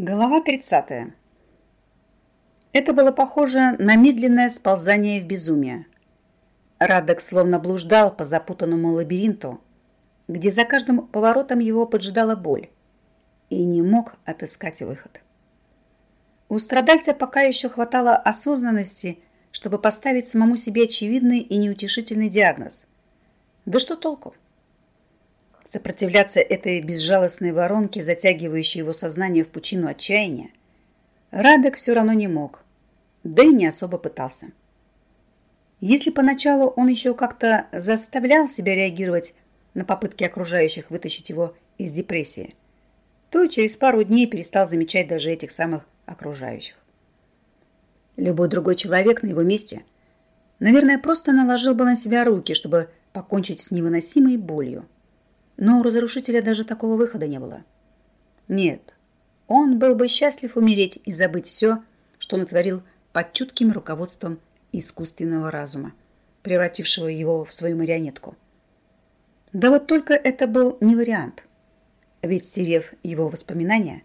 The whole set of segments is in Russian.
Глава 30. Это было похоже на медленное сползание в безумие. Радок словно блуждал по запутанному лабиринту, где за каждым поворотом его поджидала боль, и не мог отыскать выход. У страдальца пока еще хватало осознанности, чтобы поставить самому себе очевидный и неутешительный диагноз. Да что толку? Сопротивляться этой безжалостной воронке, затягивающей его сознание в пучину отчаяния, Радек все равно не мог, да и не особо пытался. Если поначалу он еще как-то заставлял себя реагировать на попытки окружающих вытащить его из депрессии, то через пару дней перестал замечать даже этих самых окружающих. Любой другой человек на его месте, наверное, просто наложил бы на себя руки, чтобы покончить с невыносимой болью. Но у разрушителя даже такого выхода не было. Нет, он был бы счастлив умереть и забыть все, что натворил под чутким руководством искусственного разума, превратившего его в свою марионетку. Да вот только это был не вариант. Ведь, стерев его воспоминания,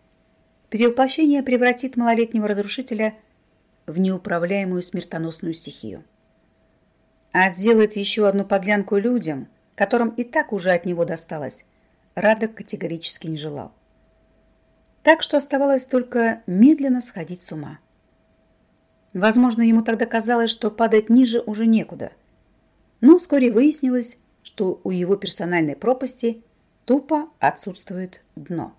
перевоплощение превратит малолетнего разрушителя в неуправляемую смертоносную стихию. А сделать еще одну подлянку людям, которым и так уже от него досталось, Радок категорически не желал. Так что оставалось только медленно сходить с ума. Возможно, ему тогда казалось, что падать ниже уже некуда. Но вскоре выяснилось, что у его персональной пропасти тупо отсутствует дно.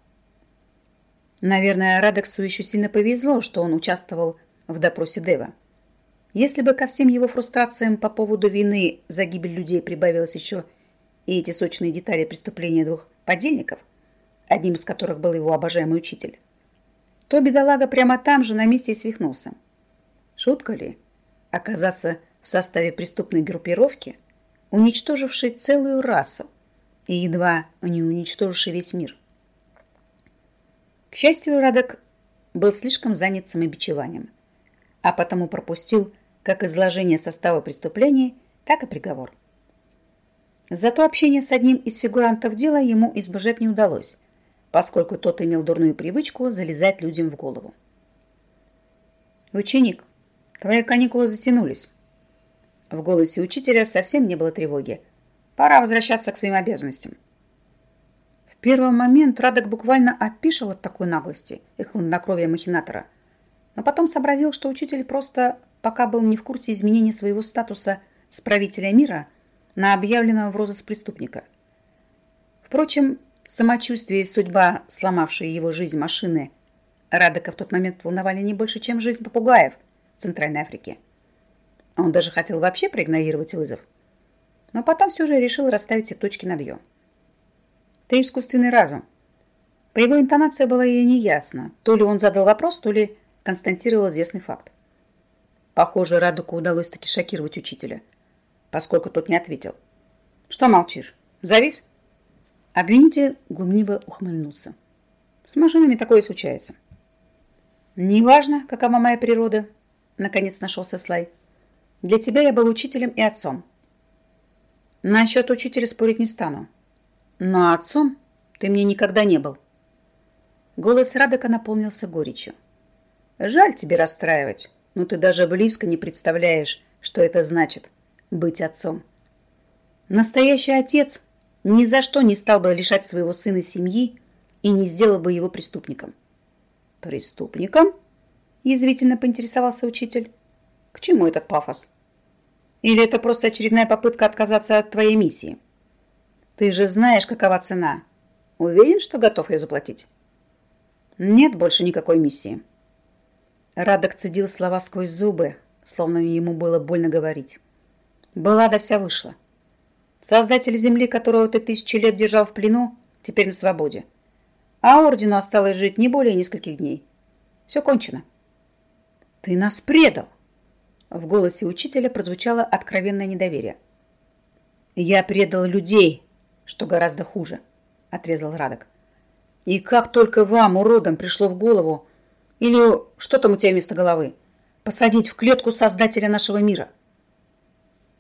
Наверное, Радексу еще сильно повезло, что он участвовал в допросе Дева. Если бы ко всем его фрустрациям по поводу вины за гибель людей прибавилось еще и эти сочные детали преступления двух подельников, одним из которых был его обожаемый учитель, то бедолага прямо там же на месте и свихнулся. Шутка ли? Оказаться в составе преступной группировки, уничтожившей целую расу и едва не уничтожившей весь мир. К счастью, Радок был слишком занят самобичеванием, а потому пропустил как изложение состава преступлений, так и приговор. Зато общение с одним из фигурантов дела ему избежать не удалось, поскольку тот имел дурную привычку залезать людям в голову. «Ученик, твои каникулы затянулись». В голосе учителя совсем не было тревоги. «Пора возвращаться к своим обязанностям». В первый момент Радок буквально опишел от такой наглости и хладнокровия махинатора, но потом сообразил, что учитель просто пока был не в курсе изменения своего статуса с правителя мира – на объявленного в розыск преступника. Впрочем, самочувствие и судьба, сломавшие его жизнь машины, Радека в тот момент волновали не больше, чем жизнь попугаев в Центральной Африке. Он даже хотел вообще проигнорировать вызов. Но потом все же решил расставить все точки над «ё». «Ты искусственный разум». По его интонации было ей неясно, то ли он задал вопрос, то ли констатировал известный факт. Похоже, Радуку удалось таки шокировать учителя – поскольку тот не ответил. «Что молчишь? Завис?» Обвинитель глумливо ухмыльнулся. «С машинами такое случается». «Неважно, какова моя природа», — наконец нашелся Слай. «Для тебя я был учителем и отцом». «Насчет учителя спорить не стану. Но отцом ты мне никогда не был». Голос Радока наполнился горечью. «Жаль тебе расстраивать, но ты даже близко не представляешь, что это значит быть отцом. Настоящий отец ни за что не стал бы лишать своего сына семьи и не сделал бы его преступником. «Преступником?» – язвительно поинтересовался учитель. «К чему этот пафос? Или это просто очередная попытка отказаться от твоей миссии? Ты же знаешь, какова цена. Уверен, что готов ее заплатить?» «Нет больше никакой миссии». Радок цедил слова сквозь зубы, словно ему было больно говорить. Была да вся вышла. Создатель земли, которого ты тысячи лет держал в плену, теперь на свободе. А ордену осталось жить не более нескольких дней. Все кончено. Ты нас предал. В голосе учителя прозвучало откровенное недоверие. Я предал людей, что гораздо хуже, отрезал Радок. И как только вам, уродам, пришло в голову, или что там у тебя вместо головы, посадить в клетку создателя нашего мира –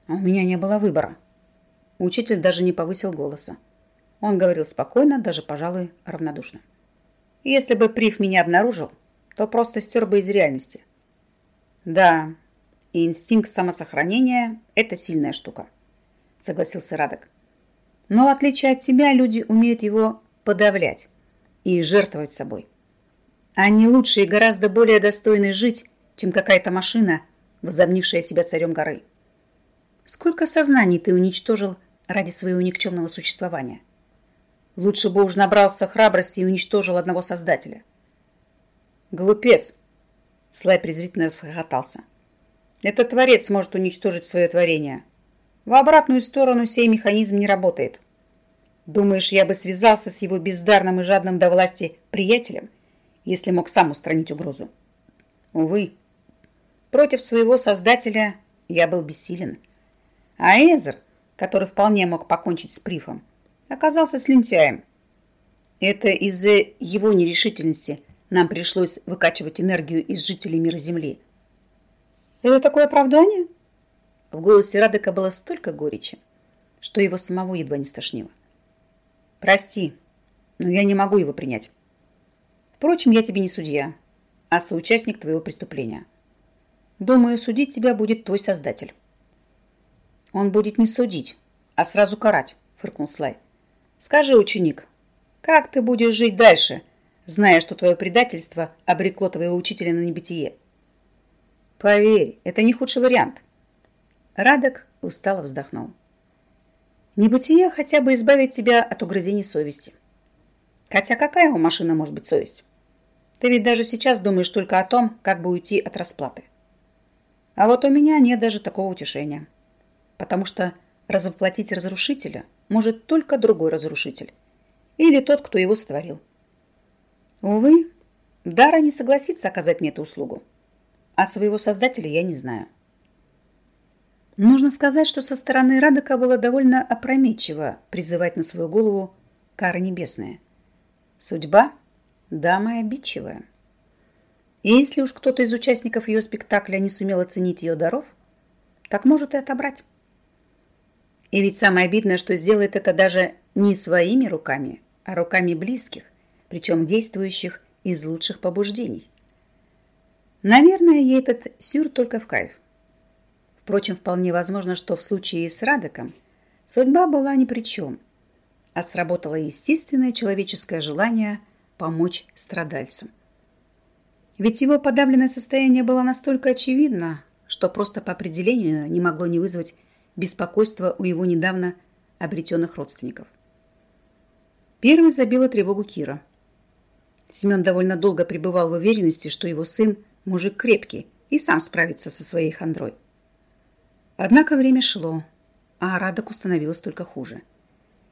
у меня не было выбора. Учитель даже не повысил голоса. Он говорил спокойно, даже, пожалуй, равнодушно. Если бы Прив меня обнаружил, то просто стер бы из реальности. Да, и инстинкт самосохранения – это сильная штука, согласился Радок. Но в отличие от тебя, люди умеют его подавлять и жертвовать собой. Они лучше и гораздо более достойны жить, чем какая-то машина, возомнившая себя царем горы. Сколько сознаний ты уничтожил ради своего никчемного существования? Лучше бы уж набрался храбрости и уничтожил одного создателя. Глупец! Слай презрительно расхохотался. Этот творец может уничтожить свое творение. В обратную сторону сей механизм не работает. Думаешь, я бы связался с его бездарным и жадным до власти приятелем, если мог сам устранить угрозу? Увы, против своего создателя я был бессилен. А Эзер, который вполне мог покончить с Прифом, оказался слюнтяем. Это из-за его нерешительности нам пришлось выкачивать энергию из жителей мира Земли. Это такое оправдание? В голосе Радека было столько горечи, что его самого едва не стошнило. Прости, но я не могу его принять. Впрочем, я тебе не судья, а соучастник твоего преступления. Думаю, судить тебя будет твой создатель. Он будет не судить, а сразу карать, фыркнул Слай. Скажи, ученик, как ты будешь жить дальше, зная, что твое предательство обрекло твоего учителя на небытие? Поверь, это не худший вариант. Радок устало вздохнул. Небытие хотя бы избавит тебя от угрызений совести. Хотя какая у машины может быть совесть? Ты ведь даже сейчас думаешь только о том, как бы уйти от расплаты. А вот у меня нет даже такого утешения. Потому что развоплотить разрушителя может только другой разрушитель. Или тот, кто его сотворил. Увы, Дара не согласится оказать мне эту услугу. А своего создателя я не знаю. Нужно сказать, что со стороны Радока было довольно опрометчиво призывать на свою голову кары небесные. Судьба – дама обидчивая. И если уж кто-то из участников ее спектакля не сумел оценить ее даров, так может и отобрать. И ведь самое обидное, что сделает это даже не своими руками, а руками близких, причем действующих из лучших побуждений. Наверное, ей этот сюр только в кайф. Впрочем, вполне возможно, что в случае с Радоком судьба была ни при чем, а сработало естественное человеческое желание помочь страдальцам. Ведь его подавленное состояние было настолько очевидно, что просто по определению не могло не вызвать беспокойство у его недавно обретенных родственников. Первый забила тревогу Кира. Семен довольно долго пребывал в уверенности, что его сын мужик крепкий и сам справится со своей хандрой. Однако время шло, а Радоку становилось только хуже.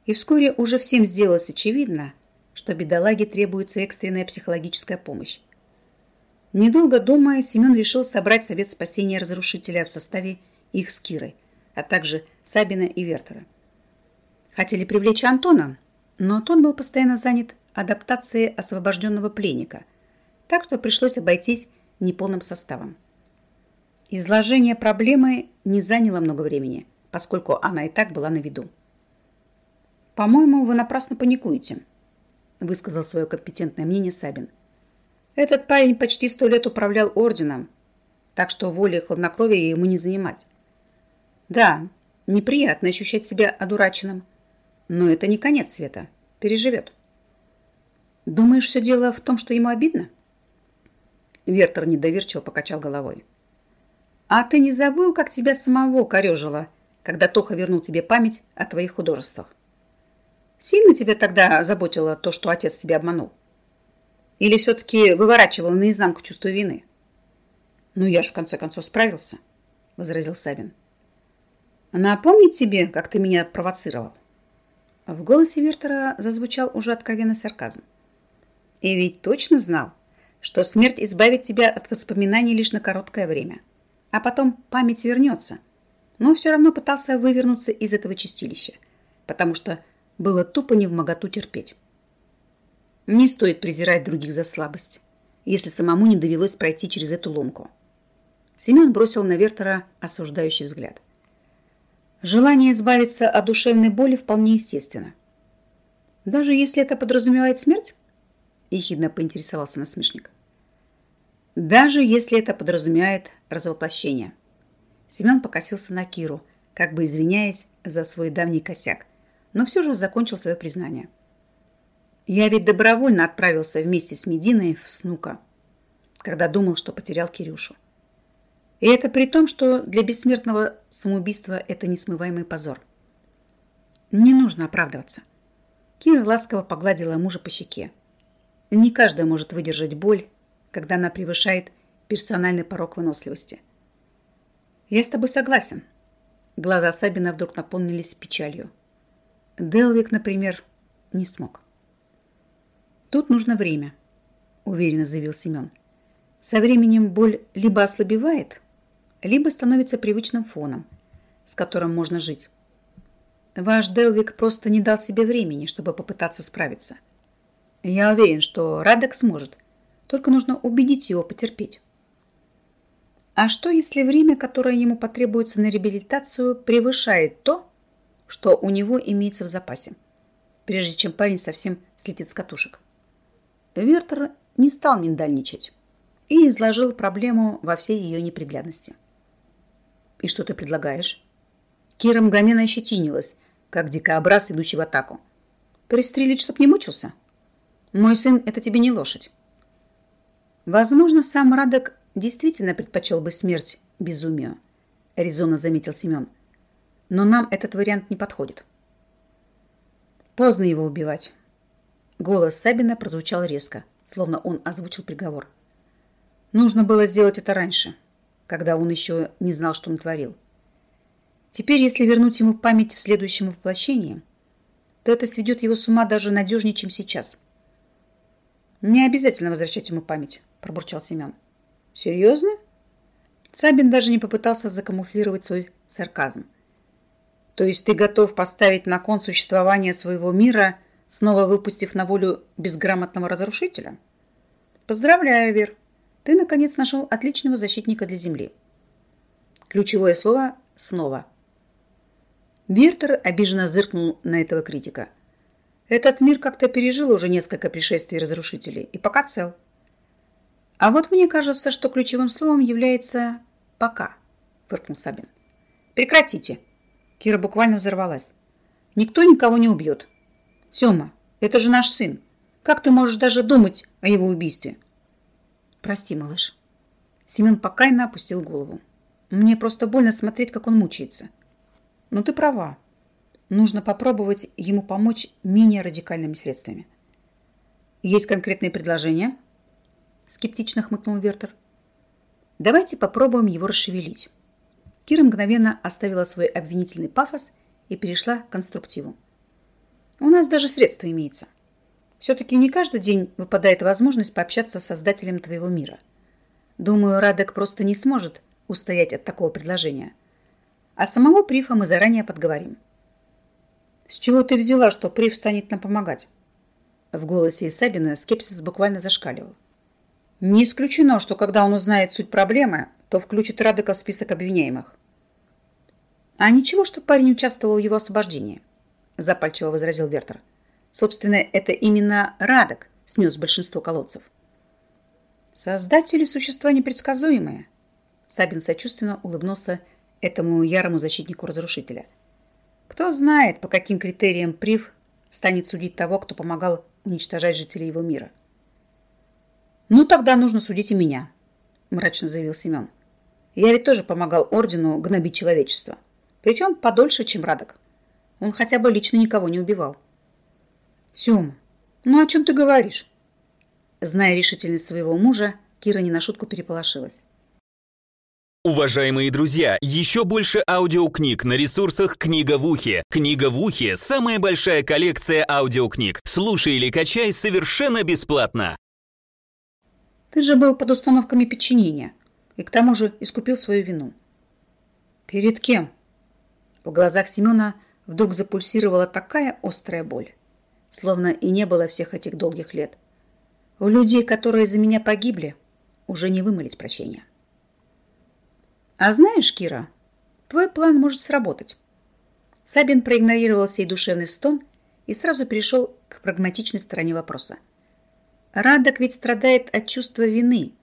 И вскоре уже всем сделалось очевидно, что бедолаге требуется экстренная психологическая помощь. Недолго думая, Семен решил собрать совет спасения разрушителя в составе их с Кирой, а также Сабина и Вертера. Хотели привлечь Антона, но тот был постоянно занят адаптацией освобожденного пленника, так что пришлось обойтись неполным составом. Изложение проблемы не заняло много времени, поскольку она и так была на виду. «По-моему, вы напрасно паникуете», – высказал свое компетентное мнение Сабин. «Этот парень почти сто лет управлял орденом, так что воли и хладнокровия ему не занимать. Да, неприятно ощущать себя одураченным, но это не конец света. Переживет. Думаешь, все дело в том, что ему обидно? Вертер недоверчиво покачал головой. А ты не забыл, как тебя самого корежило, когда Тоха вернул тебе память о твоих художествах? Сильно тебя тогда заботило то, что отец тебя обманул? Или все-таки выворачивал наизнанку чувство вины? Ну, я ж в конце концов справился, возразил Савин. Напомнить тебе, как ты меня провоцировал? В голосе Вертера зазвучал уже откровенный сарказм. И ведь точно знал, что смерть избавит тебя от воспоминаний лишь на короткое время, а потом память вернется. Но все равно пытался вывернуться из этого чистилища, потому что было тупо не в моготу терпеть. Не стоит презирать других за слабость, если самому не довелось пройти через эту ломку. Семен бросил на Вертера осуждающий взгляд – Желание избавиться от душевной боли вполне естественно. Даже если это подразумевает смерть? ехидно поинтересовался насмешник. Даже если это подразумевает развоплощение. Семен покосился на Киру, как бы извиняясь за свой давний косяк, но все же закончил свое признание. Я ведь добровольно отправился вместе с Мединой в Снука, когда думал, что потерял Кирюшу. И это при том, что для бессмертного самоубийства это несмываемый позор. Не нужно оправдываться. Кира ласково погладила мужа по щеке. Не каждая может выдержать боль, когда она превышает персональный порог выносливости. Я с тобой согласен. Глаза Сабина вдруг наполнились печалью. Делвик, например, не смог. Тут нужно время, уверенно заявил Семен. Со временем боль либо ослабевает, либо становится привычным фоном, с которым можно жить. Ваш Делвик просто не дал себе времени, чтобы попытаться справиться. Я уверен, что Радек сможет, только нужно убедить его потерпеть. А что, если время, которое ему потребуется на реабилитацию, превышает то, что у него имеется в запасе, прежде чем парень совсем слетит с катушек? Вертер не стал миндальничать и изложил проблему во всей ее неприглядности. «И что ты предлагаешь?» Кира мгновенно ощетинилась, как дикообраз, идущий в атаку. «Пристрелить, чтоб не мучился? Мой сын — это тебе не лошадь». Возможно, сам Радок действительно предпочел бы смерть безумию, резонно заметил Семен. Но нам этот вариант не подходит. Поздно его убивать. Голос Сабина прозвучал резко, словно он озвучил приговор. Нужно было сделать это раньше когда он еще не знал, что он творил. Теперь, если вернуть ему память в следующем воплощении, то это сведет его с ума даже надежнее, чем сейчас. «Не обязательно возвращать ему память», – пробурчал Семен. «Серьезно?» Сабин даже не попытался закамуфлировать свой сарказм. «То есть ты готов поставить на кон существование своего мира, снова выпустив на волю безграмотного разрушителя?» «Поздравляю, Вер!» Ты, наконец, нашел отличного защитника для Земли. Ключевое слово «снова». Бертер обиженно зыркнул на этого критика. Этот мир как-то пережил уже несколько пришествий разрушителей и пока цел. А вот мне кажется, что ключевым словом является «пока», фыркнул Сабин. Прекратите. Кира буквально взорвалась. Никто никого не убьет. Сема, это же наш сын. Как ты можешь даже думать о его убийстве? Прости, малыш. Семен покайно опустил голову. Мне просто больно смотреть, как он мучается. Но ты права. Нужно попробовать ему помочь менее радикальными средствами. Есть конкретные предложения? Скептично хмыкнул Вертер. Давайте попробуем его расшевелить. Кира мгновенно оставила свой обвинительный пафос и перешла к конструктиву. У нас даже средства имеется. Все-таки не каждый день выпадает возможность пообщаться с создателем твоего мира. Думаю, Радек просто не сможет устоять от такого предложения. А самого Прифа мы заранее подговорим. С чего ты взяла, что Приф станет нам помогать? В голосе Исабина скепсис буквально зашкаливал. Не исключено, что когда он узнает суть проблемы, то включит Радека в список обвиняемых. А ничего, что парень участвовал в его освобождении, запальчиво возразил Вертер. Собственно, это именно Радок снес большинство колодцев. Создатели существа непредсказуемые. Сабин сочувственно улыбнулся этому ярому защитнику разрушителя. Кто знает, по каким критериям Прив станет судить того, кто помогал уничтожать жителей его мира. «Ну, тогда нужно судить и меня», – мрачно заявил Семен. «Я ведь тоже помогал Ордену гнобить человечество. Причем подольше, чем Радок. Он хотя бы лично никого не убивал». Сема, ну о чем ты говоришь? Зная решительность своего мужа, Кира не на шутку переполошилась. Уважаемые друзья, еще больше аудиокниг на ресурсах «Книга в ухе». «Книга в ухе» — самая большая коллекция аудиокниг. Слушай или качай совершенно бесплатно. Ты же был под установками подчинения и к тому же искупил свою вину. Перед кем? В глазах Семена вдруг запульсировала такая острая боль словно и не было всех этих долгих лет. У людей, которые за меня погибли, уже не вымолить прощения. А знаешь, Кира, твой план может сработать. Сабин проигнорировал сей душевный стон и сразу перешел к прагматичной стороне вопроса. Радок ведь страдает от чувства вины.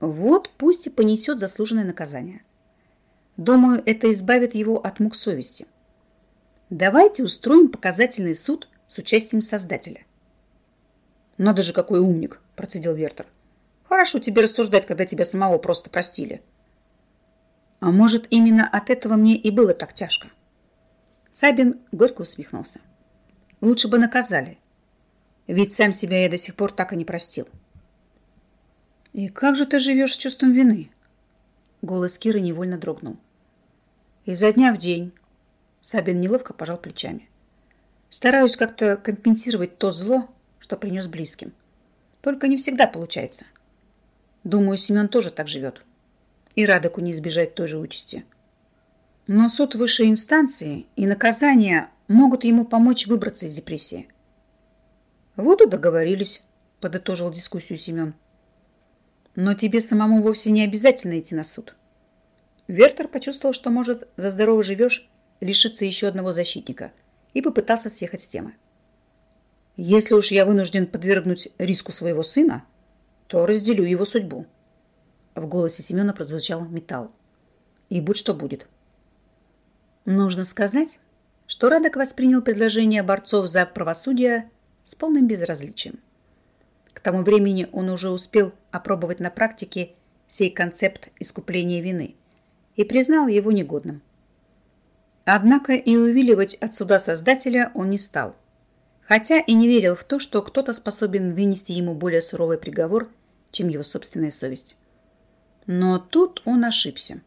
Вот пусть и понесет заслуженное наказание. Думаю, это избавит его от мук совести. Давайте устроим показательный суд с участием создателя. Надо же, какой умник, процедил Вертер. Хорошо тебе рассуждать, когда тебя самого просто простили. А может, именно от этого мне и было так тяжко. Сабин горько усмехнулся. Лучше бы наказали. Ведь сам себя я до сих пор так и не простил. И как же ты живешь с чувством вины? Голос Киры невольно дрогнул. Изо дня в день. Сабин неловко пожал плечами. Стараюсь как-то компенсировать то зло, что принес близким. Только не всегда получается. Думаю, Семен тоже так живет. И Радоку не избежать той же участи. Но суд высшей инстанции и наказания могут ему помочь выбраться из депрессии. Вот и договорились, подытожил дискуссию Семен. Но тебе самому вовсе не обязательно идти на суд. Вертер почувствовал, что может за здорово живешь лишиться еще одного защитника и попытался съехать с темы. Если уж я вынужден подвергнуть риску своего сына, то разделю его судьбу. В голосе Семена прозвучал металл. И будь что будет. Нужно сказать, что Радок воспринял предложение борцов за правосудие с полным безразличием. К тому времени он уже успел опробовать на практике сей концепт искупления вины и признал его негодным. Однако и увиливать от суда Создателя он не стал, хотя и не верил в то, что кто-то способен вынести ему более суровый приговор, чем его собственная совесть. Но тут он ошибся.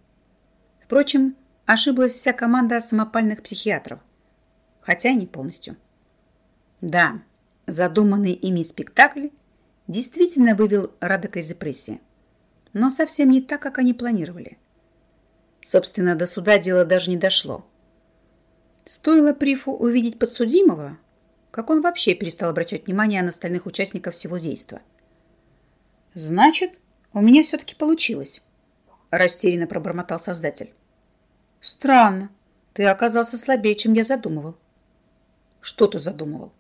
Впрочем, ошиблась вся команда самопальных психиатров, хотя и не полностью. Да, Задуманный ими спектакль действительно вывел Радока из депрессии, но совсем не так, как они планировали. Собственно, до суда дело даже не дошло. Стоило Прифу увидеть подсудимого, как он вообще перестал обращать внимание на остальных участников всего действа. «Значит, у меня все-таки получилось», – растерянно пробормотал создатель. «Странно. Ты оказался слабее, чем я задумывал». «Что ты задумывал?»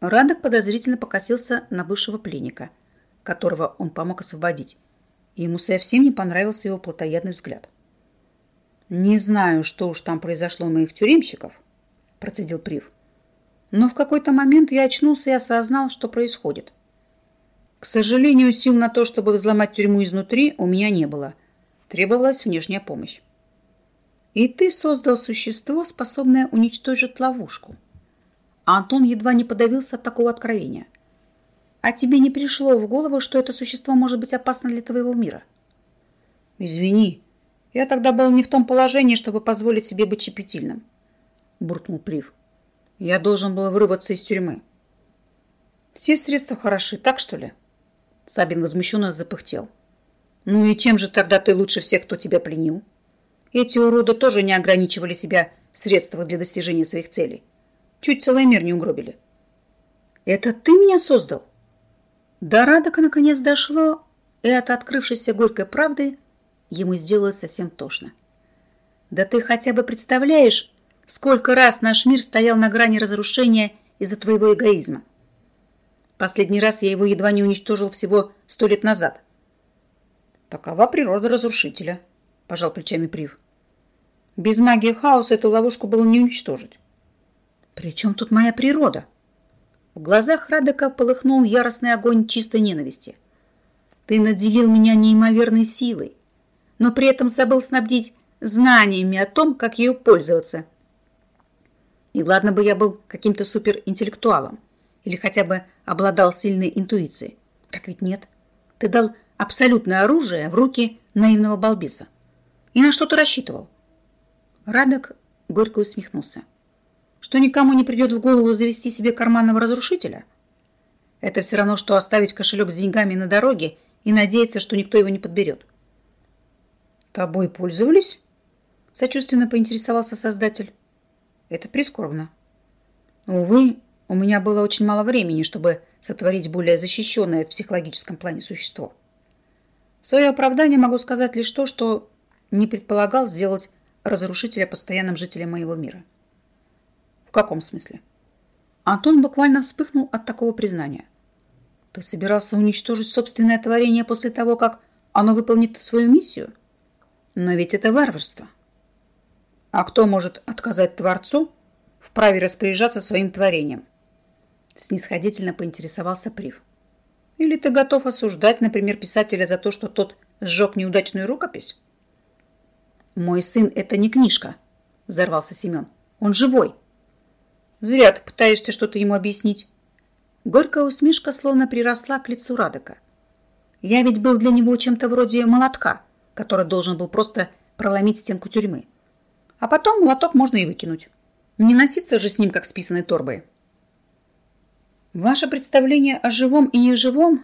Радок подозрительно покосился на бывшего пленника, которого он помог освободить, и ему совсем не понравился его плотоядный взгляд. «Не знаю, что уж там произошло у моих тюремщиков», – процедил Прив. «Но в какой-то момент я очнулся и осознал, что происходит. К сожалению, сил на то, чтобы взломать тюрьму изнутри, у меня не было. Требовалась внешняя помощь. И ты создал существо, способное уничтожить ловушку». А Антон едва не подавился от такого откровения. А тебе не пришло в голову, что это существо может быть опасно для твоего мира? Извини, я тогда был не в том положении, чтобы позволить себе быть щепетильным, буркнул Прив. Я должен был вырваться из тюрьмы. Все средства хороши, так что ли? Сабин возмущенно запыхтел. Ну и чем же тогда ты лучше всех, кто тебя пленил? Эти уроды тоже не ограничивали себя в средствах для достижения своих целей. Чуть целый мир не угробили. Это ты меня создал? До Радока наконец дошло, и от открывшейся горькой правды ему сделалось совсем тошно. Да ты хотя бы представляешь, сколько раз наш мир стоял на грани разрушения из-за твоего эгоизма. Последний раз я его едва не уничтожил всего сто лет назад. Такова природа разрушителя, пожал плечами Прив. Без магии хаоса эту ловушку было не уничтожить. «При чем тут моя природа?» В глазах Радека полыхнул яростный огонь чистой ненависти. «Ты наделил меня неимоверной силой, но при этом забыл снабдить знаниями о том, как ею пользоваться. И ладно бы я был каким-то суперинтеллектуалом или хотя бы обладал сильной интуицией. Так ведь нет. Ты дал абсолютное оружие в руки наивного балбеса. И на что ты рассчитывал?» Радок горько усмехнулся что никому не придет в голову завести себе карманного разрушителя? Это все равно, что оставить кошелек с деньгами на дороге и надеяться, что никто его не подберет. Тобой пользовались? Сочувственно поинтересовался создатель. Это прискорбно. Увы, у меня было очень мало времени, чтобы сотворить более защищенное в психологическом плане существо. В свое оправдание могу сказать лишь то, что не предполагал сделать разрушителя постоянным жителем моего мира каком смысле? Антон буквально вспыхнул от такого признания. Ты собирался уничтожить собственное творение после того, как оно выполнит свою миссию? Но ведь это варварство. А кто может отказать Творцу в праве распоряжаться своим творением? Снисходительно поинтересовался Прив. Или ты готов осуждать, например, писателя за то, что тот сжег неудачную рукопись? Мой сын – это не книжка, взорвался Семен. Он живой. Зря ты пытаешься что-то ему объяснить. Горькая усмешка словно приросла к лицу Радока. Я ведь был для него чем-то вроде молотка, который должен был просто проломить стенку тюрьмы. А потом молоток можно и выкинуть. Не носиться же с ним, как с писаной торбой. Ваше представление о живом и неживом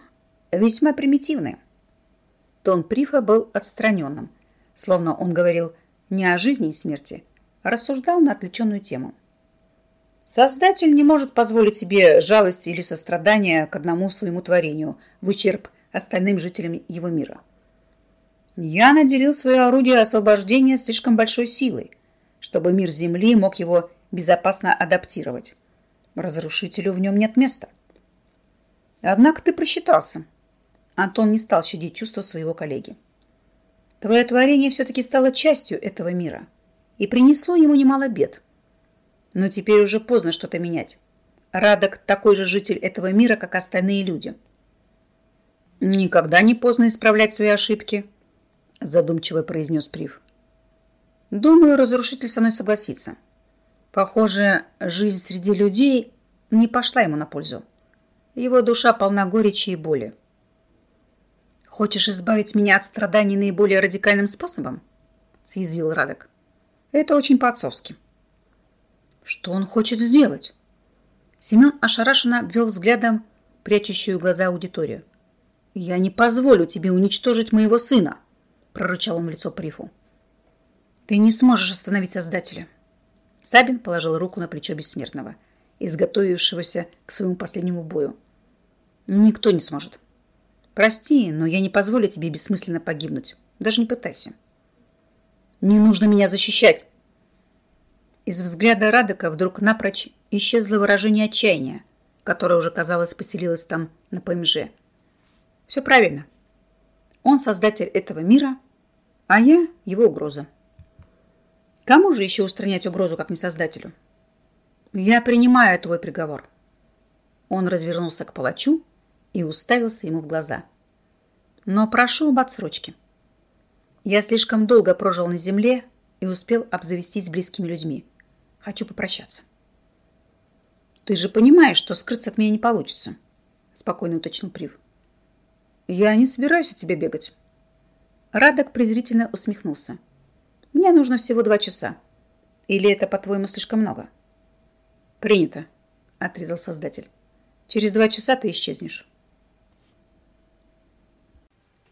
весьма примитивное. Тон Прифа был отстраненным, словно он говорил не о жизни и смерти, а рассуждал на отвлеченную тему. Создатель не может позволить себе жалости или сострадания к одному своему творению в ущерб остальным жителям его мира. Я наделил свое орудие освобождения слишком большой силой, чтобы мир Земли мог его безопасно адаптировать. Разрушителю в нем нет места. Однако ты просчитался. Антон не стал щадить чувства своего коллеги. Твое творение все-таки стало частью этого мира и принесло ему немало бед. Но теперь уже поздно что-то менять. Радок такой же житель этого мира, как остальные люди. Никогда не поздно исправлять свои ошибки, задумчиво произнес Прив. Думаю, разрушитель со мной согласится. Похоже, жизнь среди людей не пошла ему на пользу. Его душа полна горечи и боли. «Хочешь избавить меня от страданий наиболее радикальным способом?» – съязвил Радок. «Это очень по-отцовски». Что он хочет сделать? Семен ошарашенно обвел взглядом прячущую глаза аудиторию. «Я не позволю тебе уничтожить моего сына!» Прорычал он в лицо Прифу. «Ты не сможешь остановить Создателя!» Сабин положил руку на плечо бессмертного, изготовившегося к своему последнему бою. «Никто не сможет. Прости, но я не позволю тебе бессмысленно погибнуть. Даже не пытайся». «Не нужно меня защищать!» Из взгляда Радека вдруг напрочь исчезло выражение отчаяния, которое уже, казалось, поселилось там на ПМЖ. Все правильно. Он создатель этого мира, а я его угроза. Кому же еще устранять угрозу, как не создателю? Я принимаю твой приговор. Он развернулся к палачу и уставился ему в глаза. Но прошу об отсрочке. Я слишком долго прожил на земле и успел обзавестись близкими людьми. Хочу попрощаться. Ты же понимаешь, что скрыться от меня не получится, спокойно уточнил Прив. Я не собираюсь от тебя бегать. Радок презрительно усмехнулся. Мне нужно всего два часа. Или это, по-твоему, слишком много? Принято, отрезал создатель. Через два часа ты исчезнешь.